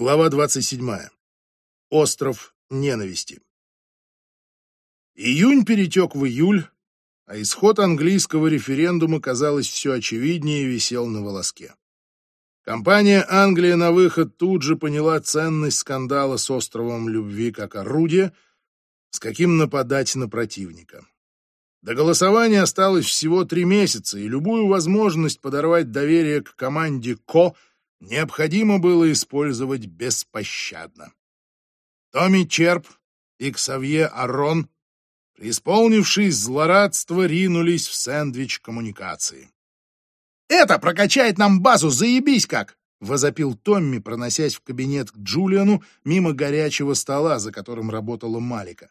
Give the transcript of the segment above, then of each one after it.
Глава 27. Остров ненависти. Июнь перетек в июль, а исход английского референдума, казалось, все очевиднее висел на волоске. Компания «Англия на выход» тут же поняла ценность скандала с островом любви как орудие, с каким нападать на противника. До голосования осталось всего три месяца, и любую возможность подорвать доверие к команде «Ко» — необходимо было использовать беспощадно. Томми Черп и Ксавье Арон, преисполнившись злорадства, ринулись в сэндвич коммуникации. «Это прокачает нам базу, заебись как!» — возопил Томми, проносясь в кабинет к Джулиану мимо горячего стола, за которым работала Малика.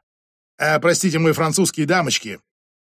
«А, простите, мы французские дамочки!»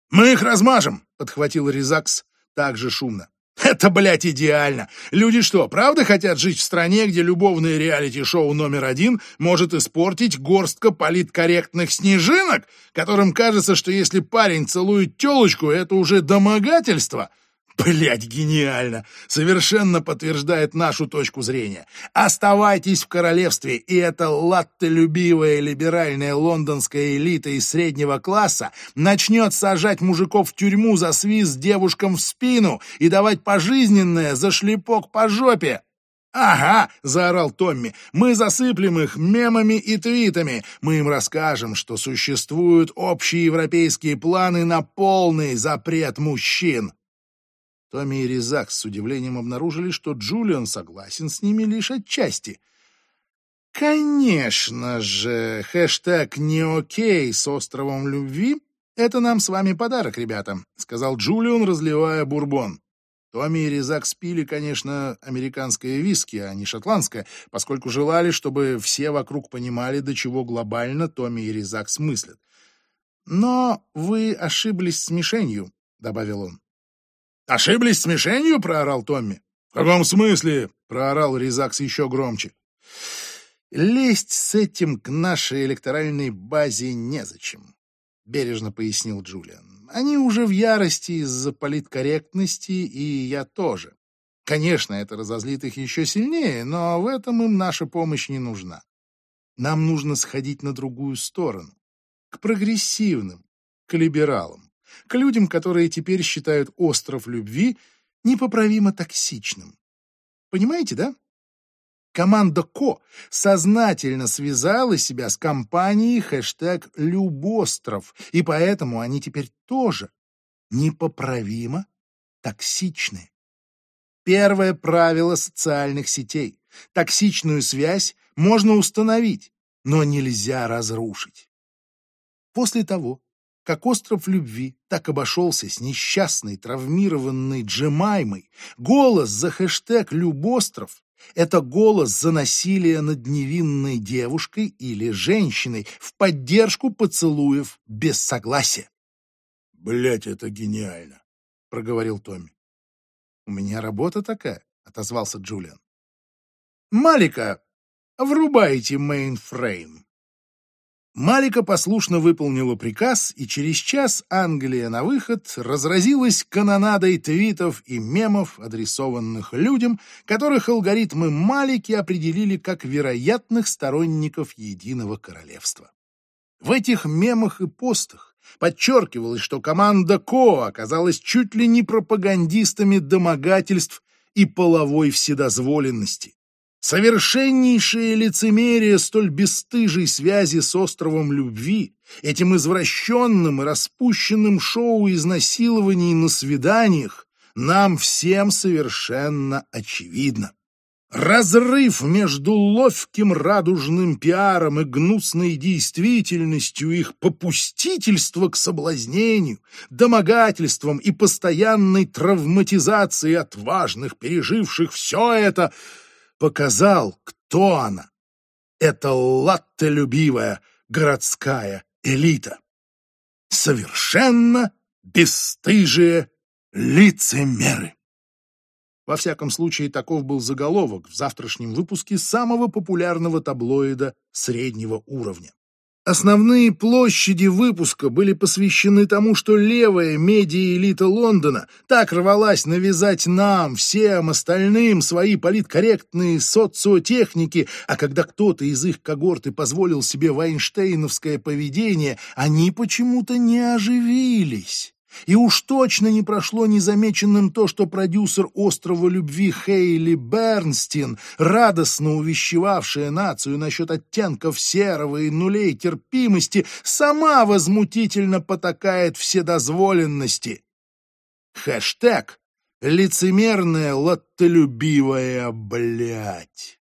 «Мы их размажем!» — подхватил Резакс также шумно. Это, блядь, идеально. Люди что, правда хотят жить в стране, где любовное реалити-шоу номер один может испортить горстка политкорректных снежинок, которым кажется, что если парень целует телочку, это уже домогательство? Блять, гениально! Совершенно подтверждает нашу точку зрения. Оставайтесь в королевстве, и эта латтелюбивая либеральная лондонская элита из среднего класса начнет сажать мужиков в тюрьму за свист девушкам в спину и давать пожизненное за шлепок по жопе. «Ага!» — заорал Томми. «Мы засыплем их мемами и твитами. Мы им расскажем, что существуют общие европейские планы на полный запрет мужчин. Томми и Резак с удивлением обнаружили, что Джулиан согласен с ними лишь отчасти. Конечно же, хэштег «не окей» с островом любви — это нам с вами подарок, ребята, — сказал Джулиан, разливая бурбон. Томми и Резак спили, конечно, американское виски, а не шотландское, поскольку желали, чтобы все вокруг понимали, до чего глобально Томми и Резак смыслят. «Но вы ошиблись с мишенью», — добавил он. «Ошиблись с мишенью?» — проорал Томми. «В каком смысле?» — проорал Резакс еще громче. «Лезть с этим к нашей электоральной базе незачем», — бережно пояснил Джулиан. «Они уже в ярости из-за политкорректности, и я тоже. Конечно, это разозлит их еще сильнее, но в этом им наша помощь не нужна. Нам нужно сходить на другую сторону, к прогрессивным, к либералам к людям, которые теперь считают остров любви непоправимо токсичным. Понимаете, да? Команда КО сознательно связала себя с компанией хэштег «Любостров», и поэтому они теперь тоже непоправимо токсичны. Первое правило социальных сетей. Токсичную связь можно установить, но нельзя разрушить. После того, как остров любви так обошелся с несчастной, травмированной Джемаймой. Голос за хэштег «Любостров» — это голос за насилие над невинной девушкой или женщиной в поддержку поцелуев без согласия. Блять, это гениально!» — проговорил Томми. «У меня работа такая», — отозвался Джулиан. «Малика, врубайте мейнфрейм». Малика послушно выполнила приказ, и через час Англия на выход разразилась канонадой твитов и мемов, адресованных людям, которых алгоритмы Малики определили как вероятных сторонников Единого Королевства. В этих мемах и постах подчеркивалось, что команда Ко оказалась чуть ли не пропагандистами домогательств и половой вседозволенности. Совершеннейшее лицемерие столь бесстыжей связи с островом любви, этим извращенным и распущенным шоу изнасилований на свиданиях, нам всем совершенно очевидно. Разрыв между ловким радужным пиаром и гнусной действительностью их попустительства к соблазнению, домогательствам и постоянной травматизации отважных, переживших все это — показал, кто она. Это латтелюбивая городская элита. Совершенно бесстыжие лицемеры. Во всяком случае, таков был заголовок в завтрашнем выпуске самого популярного таблоида среднего уровня. Основные площади выпуска были посвящены тому, что левая медиа-элита Лондона так рвалась навязать нам, всем остальным, свои политкорректные социотехники, а когда кто-то из их когорты позволил себе вайнштейновское поведение, они почему-то не оживились. И уж точно не прошло незамеченным то, что продюсер «Острова любви» Хейли Бернстин, радостно увещевавшая нацию насчет оттенков серого и нулей терпимости, сама возмутительно потакает вседозволенности. Хэштег «Лицемерная лоттолюбивая блядь».